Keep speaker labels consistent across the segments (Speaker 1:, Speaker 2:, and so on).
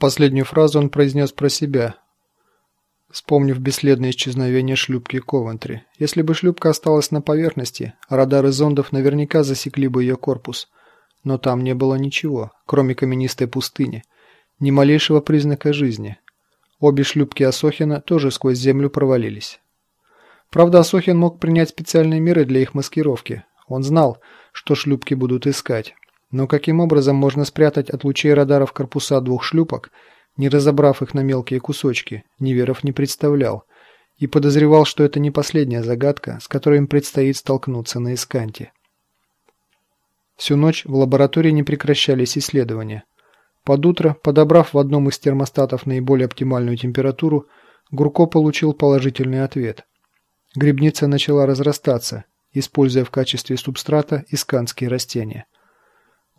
Speaker 1: Последнюю фразу он произнес про себя, вспомнив бесследное исчезновение шлюпки Ковентри. Если бы шлюпка осталась на поверхности, радары зондов наверняка засекли бы ее корпус. Но там не было ничего, кроме каменистой пустыни, ни малейшего признака жизни. Обе шлюпки Асохина тоже сквозь землю провалились. Правда, Асохин мог принять специальные меры для их маскировки. Он знал, что шлюпки будут искать. Но каким образом можно спрятать от лучей радаров корпуса двух шлюпок, не разобрав их на мелкие кусочки, Неверов не представлял. И подозревал, что это не последняя загадка, с которой им предстоит столкнуться на Исканте. Всю ночь в лаборатории не прекращались исследования. Под утро, подобрав в одном из термостатов наиболее оптимальную температуру, Гурко получил положительный ответ. Грибница начала разрастаться, используя в качестве субстрата исканские растения.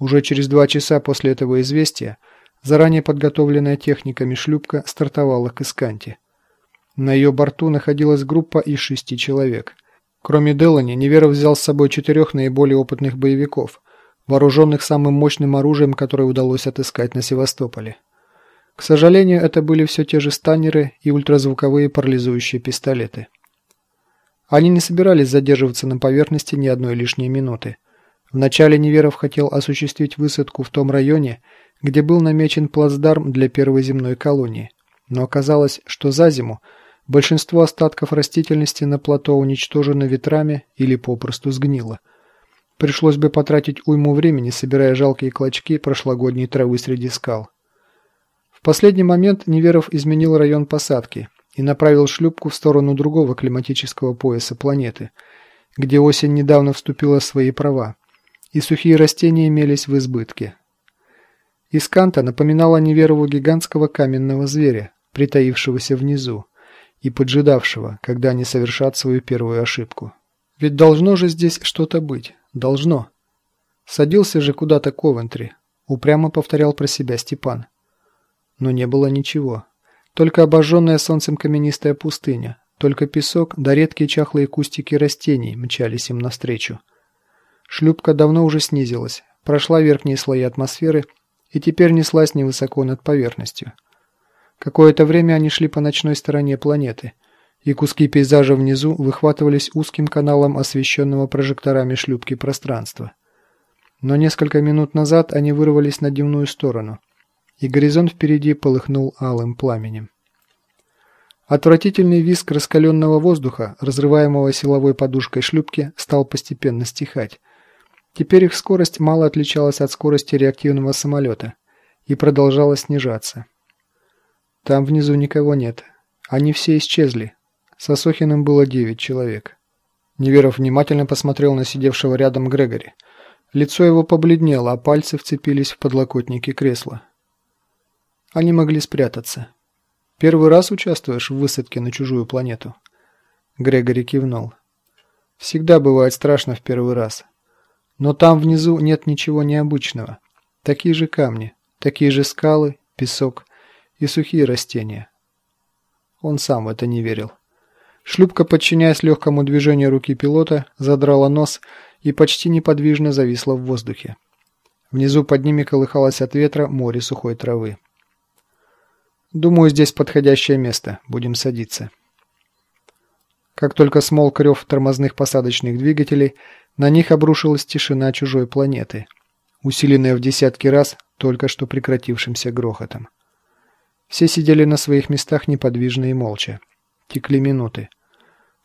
Speaker 1: Уже через два часа после этого известия заранее подготовленная техниками шлюпка стартовала к Исканте. На ее борту находилась группа из шести человек. Кроме Делани, Неверов взял с собой четырех наиболее опытных боевиков, вооруженных самым мощным оружием, которое удалось отыскать на Севастополе. К сожалению, это были все те же станнеры и ультразвуковые парализующие пистолеты. Они не собирались задерживаться на поверхности ни одной лишней минуты. Вначале Неверов хотел осуществить высадку в том районе, где был намечен плацдарм для первой земной колонии. Но оказалось, что за зиму большинство остатков растительности на плато уничтожено ветрами или попросту сгнило. Пришлось бы потратить уйму времени, собирая жалкие клочки прошлогодней травы среди скал. В последний момент Неверов изменил район посадки – и направил шлюпку в сторону другого климатического пояса планеты, где осень недавно вступила в свои права, и сухие растения имелись в избытке. Исканта напоминала Неверову гигантского каменного зверя, притаившегося внизу и поджидавшего, когда они совершат свою первую ошибку. Ведь должно же здесь что-то быть. Должно. Садился же куда-то Ковентри, упрямо повторял про себя Степан. Но не было ничего. Только обожженная солнцем каменистая пустыня, только песок да редкие чахлые кустики растений мчались им навстречу. Шлюпка давно уже снизилась, прошла верхние слои атмосферы и теперь неслась невысоко над поверхностью. Какое-то время они шли по ночной стороне планеты, и куски пейзажа внизу выхватывались узким каналом освещенного прожекторами шлюпки пространства. Но несколько минут назад они вырвались на дневную сторону – и горизонт впереди полыхнул алым пламенем. Отвратительный визг раскаленного воздуха, разрываемого силовой подушкой шлюпки, стал постепенно стихать. Теперь их скорость мало отличалась от скорости реактивного самолета и продолжала снижаться. Там внизу никого нет. Они все исчезли. С Осохиным было девять человек. Неверов внимательно посмотрел на сидевшего рядом Грегори. Лицо его побледнело, а пальцы вцепились в подлокотники кресла. Они могли спрятаться. Первый раз участвуешь в высадке на чужую планету? Грегори кивнул. Всегда бывает страшно в первый раз. Но там внизу нет ничего необычного. Такие же камни, такие же скалы, песок и сухие растения. Он сам в это не верил. Шлюпка, подчиняясь легкому движению руки пилота, задрала нос и почти неподвижно зависла в воздухе. Внизу под ними колыхалось от ветра море сухой травы. Думаю, здесь подходящее место. Будем садиться. Как только смолк рев тормозных посадочных двигателей, на них обрушилась тишина чужой планеты, усиленная в десятки раз только что прекратившимся грохотом. Все сидели на своих местах неподвижно и молча. Текли минуты.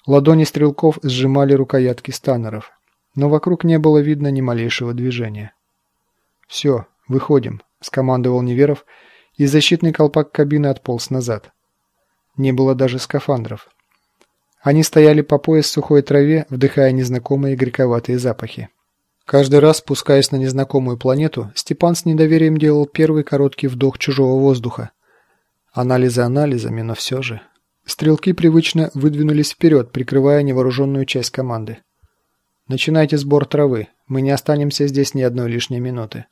Speaker 1: Ладони стрелков сжимали рукоятки станеров, но вокруг не было видно ни малейшего движения. «Все, выходим», – скомандовал Неверов – и защитный колпак кабины отполз назад. Не было даже скафандров. Они стояли по пояс в сухой траве, вдыхая незнакомые горьковатые запахи. Каждый раз, спускаясь на незнакомую планету, Степан с недоверием делал первый короткий вдох чужого воздуха. Анализы анализами, но все же... Стрелки привычно выдвинулись вперед, прикрывая невооруженную часть команды. «Начинайте сбор травы. Мы не останемся здесь ни одной лишней минуты».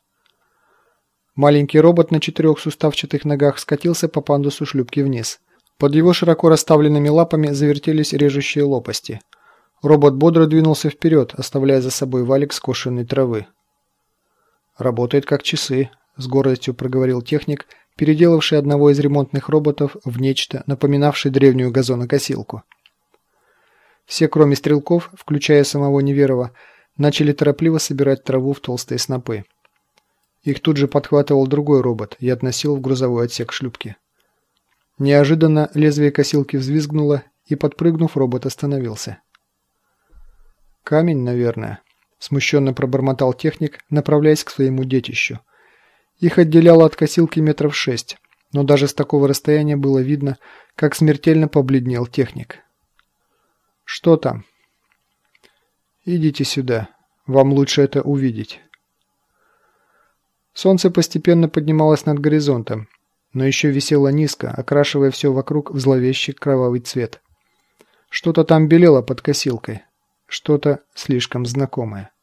Speaker 1: Маленький робот на четырех суставчатых ногах скатился по пандусу шлюпки вниз. Под его широко расставленными лапами завертелись режущие лопасти. Робот бодро двинулся вперед, оставляя за собой валик скошенной травы. «Работает как часы», – с гордостью проговорил техник, переделавший одного из ремонтных роботов в нечто, напоминавшее древнюю газонокосилку. Все, кроме стрелков, включая самого Неверова, начали торопливо собирать траву в толстые снопы. Их тут же подхватывал другой робот и относил в грузовой отсек шлюпки. Неожиданно лезвие косилки взвизгнуло, и, подпрыгнув, робот остановился. «Камень, наверное», – смущенно пробормотал техник, направляясь к своему детищу. Их отделяло от косилки метров шесть, но даже с такого расстояния было видно, как смертельно побледнел техник. «Что там?» «Идите сюда. Вам лучше это увидеть». Солнце постепенно поднималось над горизонтом, но еще висело низко, окрашивая все вокруг в зловещий кровавый цвет. Что-то там белело под косилкой, что-то слишком знакомое.